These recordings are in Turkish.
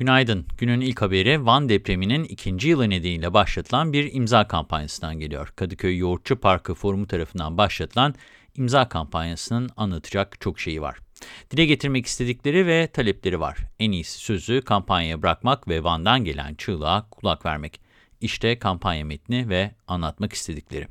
Günaydın. Günün ilk haberi Van depreminin ikinci yılı nedeniyle başlatılan bir imza kampanyasından geliyor. Kadıköy Yoğurtçu Parkı Forumu tarafından başlatılan imza kampanyasının anlatacak çok şeyi var. Dile getirmek istedikleri ve talepleri var. En iyisi sözü kampanyaya bırakmak ve Van'dan gelen çığlığa kulak vermek. İşte kampanya metni ve anlatmak istedikleri.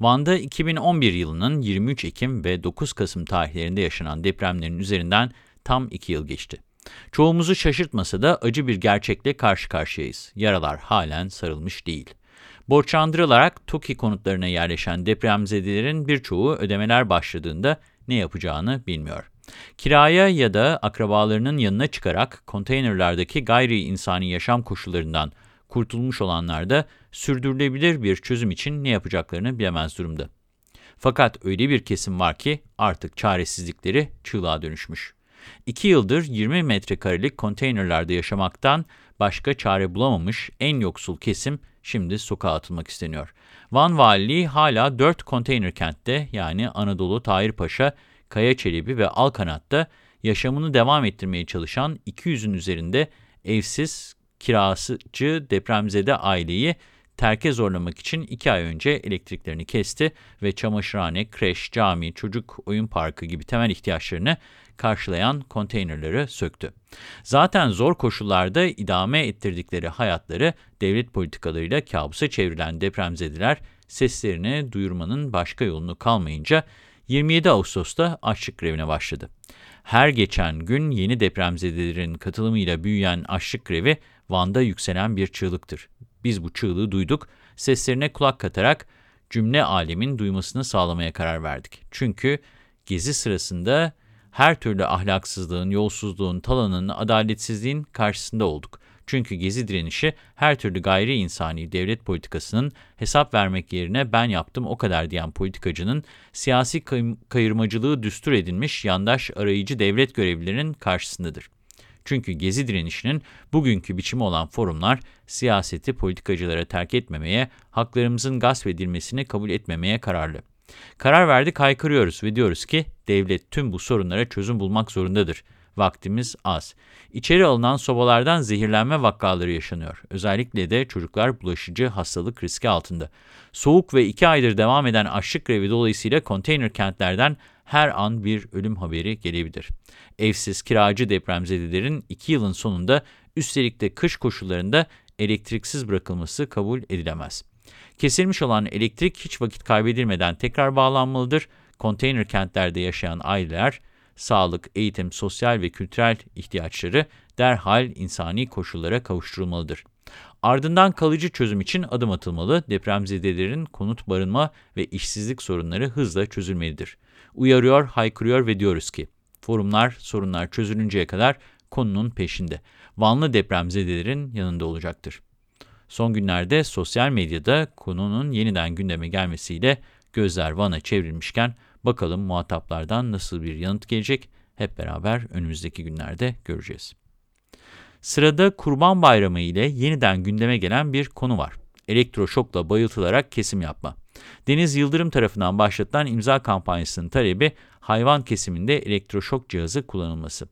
Van'da 2011 yılının 23 Ekim ve 9 Kasım tarihlerinde yaşanan depremlerin üzerinden tam 2 yıl geçti. Çoğumuzu şaşırtmasa da acı bir gerçekle karşı karşıyayız. Yaralar halen sarılmış değil. Borçlandırılarak TOKİ konutlarına yerleşen depremzedelerin birçoğu ödemeler başladığında ne yapacağını bilmiyor. Kiraya ya da akrabalarının yanına çıkarak konteynerlardaki gayri insani yaşam koşullarından kurtulmuş olanlar da sürdürülebilir bir çözüm için ne yapacaklarını bilemez durumda. Fakat öyle bir kesim var ki artık çaresizlikleri çığlığa dönüşmüş. İki yıldır 20 metrekarelik konteynerlerde yaşamaktan başka çare bulamamış en yoksul kesim şimdi sokağa atılmak isteniyor. Van Valiliği hala 4 konteyner kentte yani Anadolu, Tahirpaşa, Kaya Çelebi ve Alkanat'ta yaşamını devam ettirmeye çalışan 200'ün üzerinde evsiz, kiracı depremzede aileyi terke zorlamak için 2 ay önce elektriklerini kesti ve çamaşırhane, kreş, cami, çocuk oyun parkı gibi temel ihtiyaçlarını karşılayan konteynerleri söktü. Zaten zor koşullarda idame ettirdikleri hayatları devlet politikalarıyla kabusa çevrilen depremzediler seslerini duyurmanın başka yolunu kalmayınca 27 Ağustos'ta açlık grevine başladı. Her geçen gün yeni depremzedelerin katılımıyla büyüyen açlık grevi Van'da yükselen bir çığlıktır. Biz bu çığlığı duyduk, seslerine kulak katarak cümle alemin duymasını sağlamaya karar verdik. Çünkü gezi sırasında her türlü ahlaksızlığın, yolsuzluğun, talanın, adaletsizliğin karşısında olduk. Çünkü gezi direnişi her türlü gayri insani devlet politikasının hesap vermek yerine ben yaptım o kadar diyen politikacının siyasi kayırmacılığı düstur edilmiş yandaş arayıcı devlet görevlilerinin karşısındadır. Çünkü gezi direnişinin bugünkü biçimi olan forumlar siyaseti politikacılara terk etmemeye, haklarımızın gasp edilmesini kabul etmemeye kararlı. Karar verdik haykırıyoruz ve diyoruz ki devlet tüm bu sorunlara çözüm bulmak zorundadır. Vaktimiz az. İçeri alınan sobalardan zehirlenme vakaları yaşanıyor. Özellikle de çocuklar bulaşıcı hastalık riski altında. Soğuk ve iki aydır devam eden açlık grevi dolayısıyla konteyner kentlerden her an bir ölüm haberi gelebilir. Evsiz, kiracı depremzedelerin iki yılın sonunda üstelik de kış koşullarında elektriksiz bırakılması kabul edilemez. Kesilmiş olan elektrik hiç vakit kaybedilmeden tekrar bağlanmalıdır. Konteyner kentlerde yaşayan aileler, sağlık, eğitim, sosyal ve kültürel ihtiyaçları derhal insani koşullara kavuşturulmalıdır. Ardından kalıcı çözüm için adım atılmalı, depremzedelerin konut barınma ve işsizlik sorunları hızla çözülmelidir. Uyarıyor, haykırıyor ve diyoruz ki, forumlar sorunlar çözülünceye kadar konunun peşinde. Vanlı depremzedelerin yanında olacaktır. Son günlerde sosyal medyada konunun yeniden gündeme gelmesiyle gözler Van'a çevrilmişken bakalım muhataplardan nasıl bir yanıt gelecek hep beraber önümüzdeki günlerde göreceğiz. Sırada Kurban Bayramı ile yeniden gündeme gelen bir konu var. Elektroşokla bayıltılarak kesim yapma. Deniz Yıldırım tarafından başlatılan imza kampanyasının talebi hayvan kesiminde elektroşok cihazı kullanılması.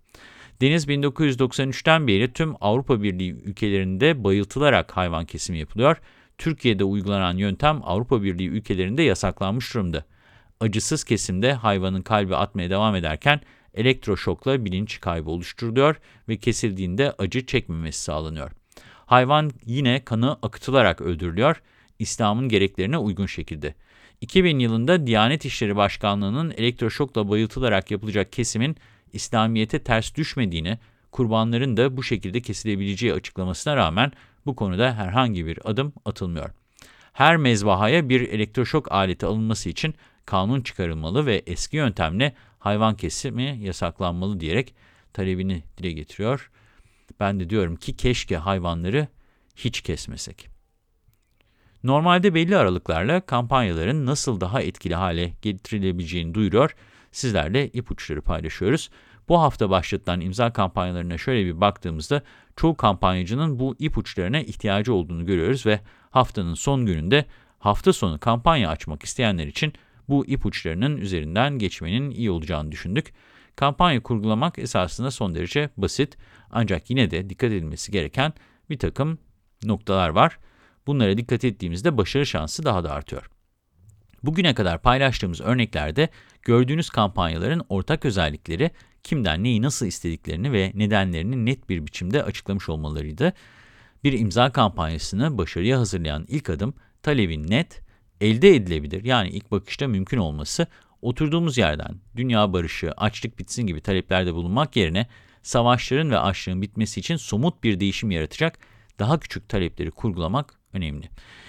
Deniz 1993'ten beri tüm Avrupa Birliği ülkelerinde bayıltılarak hayvan kesimi yapılıyor. Türkiye'de uygulanan yöntem Avrupa Birliği ülkelerinde yasaklanmış durumda. Acısız kesimde hayvanın kalbi atmaya devam ederken elektroşokla bilinç kaybı oluşturuluyor ve kesildiğinde acı çekmemesi sağlanıyor. Hayvan yine kanı akıtılarak öldürülüyor, İslam'ın gereklerine uygun şekilde. 2000 yılında Diyanet İşleri Başkanlığı'nın elektroşokla bayıltılarak yapılacak kesimin İslamiyet'e ters düşmediğini, kurbanların da bu şekilde kesilebileceği açıklamasına rağmen bu konuda herhangi bir adım atılmıyor. Her mezbahaya bir elektroşok aleti alınması için kanun çıkarılmalı ve eski yöntemle hayvan kesimi yasaklanmalı diyerek talebini dile getiriyor. Ben de diyorum ki keşke hayvanları hiç kesmesek. Normalde belli aralıklarla kampanyaların nasıl daha etkili hale getirilebileceğini duyuruyor sizlerle ipuçları paylaşıyoruz. Bu hafta başlatılan imza kampanyalarına şöyle bir baktığımızda çoğu kampanyacının bu ipuçlarına ihtiyacı olduğunu görüyoruz ve haftanın son gününde hafta sonu kampanya açmak isteyenler için bu ipuçlarının üzerinden geçmenin iyi olacağını düşündük. Kampanya kurgulamak esasında son derece basit ancak yine de dikkat edilmesi gereken bir takım noktalar var. Bunlara dikkat ettiğimizde başarı şansı daha da artıyor. Bugüne kadar paylaştığımız örneklerde gördüğünüz kampanyaların ortak özellikleri kimden neyi nasıl istediklerini ve nedenlerini net bir biçimde açıklamış olmalarıydı. Bir imza kampanyasını başarıya hazırlayan ilk adım talebin net, elde edilebilir yani ilk bakışta mümkün olması, oturduğumuz yerden dünya barışı, açlık bitsin gibi taleplerde bulunmak yerine savaşların ve açlığın bitmesi için somut bir değişim yaratacak daha küçük talepleri kurgulamak önemli.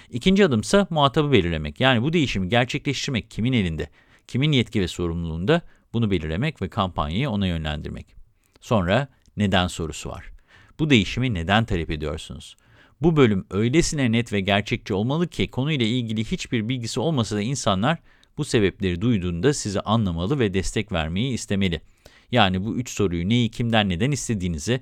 İkinci adımsa muhatabı belirlemek. Yani bu değişimi gerçekleştirmek kimin elinde, kimin yetki ve sorumluluğunda bunu belirlemek ve kampanyayı ona yönlendirmek. Sonra neden sorusu var. Bu değişimi neden talep ediyorsunuz? Bu bölüm öylesine net ve gerçekçi olmalı ki konuyla ilgili hiçbir bilgisi olmasa da insanlar bu sebepleri duyduğunda sizi anlamalı ve destek vermeyi istemeli. Yani bu üç soruyu neyi, kimden, neden istediğinizi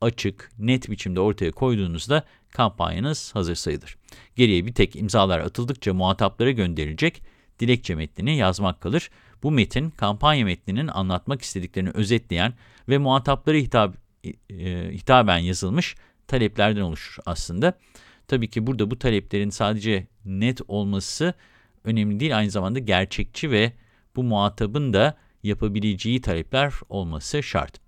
açık, net biçimde ortaya koyduğunuzda kampanyanız hazır sayılır. Geriye bir tek imzalar atıldıkça muhataplara gönderilecek dilekçe metnini yazmak kalır. Bu metin kampanya metninin anlatmak istediklerini özetleyen ve muhataplara hitap, e, hitaben yazılmış taleplerden oluşur aslında. Tabii ki burada bu taleplerin sadece net olması önemli değil, aynı zamanda gerçekçi ve bu muhatabın da yapabileceği talepler olması şart.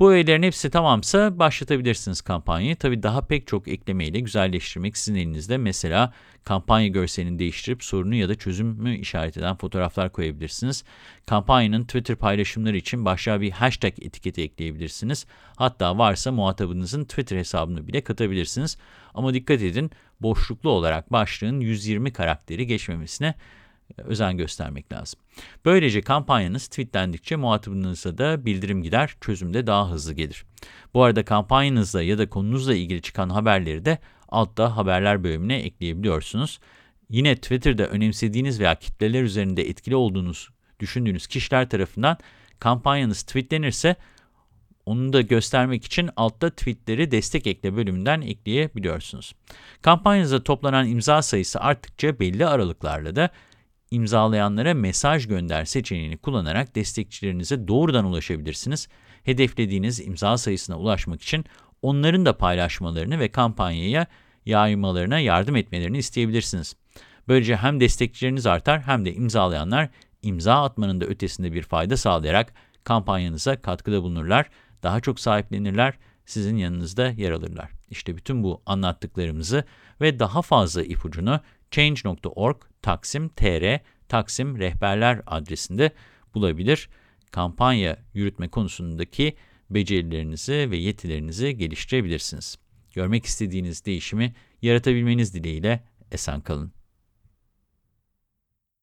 Bu öğelerin hepsi tamamsa başlatabilirsiniz kampanyayı. Tabii daha pek çok eklemeyle güzelleştirmek sizin elinizde. Mesela kampanya görselini değiştirip sorunu ya da çözümü işaret eden fotoğraflar koyabilirsiniz. Kampanyanın Twitter paylaşımları için başlığa bir hashtag etiketi ekleyebilirsiniz. Hatta varsa muhatabınızın Twitter hesabını bile katabilirsiniz. Ama dikkat edin boşluklu olarak başlığın 120 karakteri geçmemesine özen göstermek lazım. Böylece kampanyanız tweetlendikçe muhatabınıza da bildirim gider, çözüm de daha hızlı gelir. Bu arada kampanyanızla ya da konunuzla ilgili çıkan haberleri de altta haberler bölümüne ekleyebiliyorsunuz. Yine Twitter'da önemsediğiniz veya kitleler üzerinde etkili olduğunuz düşündüğünüz kişiler tarafından kampanyanız tweetlenirse onu da göstermek için altta tweetleri destek ekle bölümünden ekleyebiliyorsunuz. Kampanyanızda toplanan imza sayısı arttıkça belli aralıklarla da imzalayanlara mesaj gönder seçeneğini kullanarak destekçilerinize doğrudan ulaşabilirsiniz. Hedeflediğiniz imza sayısına ulaşmak için onların da paylaşmalarını ve kampanyaya yaymalarına yardım etmelerini isteyebilirsiniz. Böylece hem destekçileriniz artar hem de imzalayanlar imza atmanın da ötesinde bir fayda sağlayarak kampanyanıza katkıda bulunurlar, daha çok sahiplenirler, sizin yanınızda yer alırlar. İşte bütün bu anlattıklarımızı ve daha fazla ipucunu change.org Taksim TR Taksim Rehberler adresinde bulabilir. Kampanya yürütme konusundaki becerilerinizi ve yetilerinizi geliştirebilirsiniz. Görmek istediğiniz değişimi yaratabilmeniz dileğiyle esen kalın.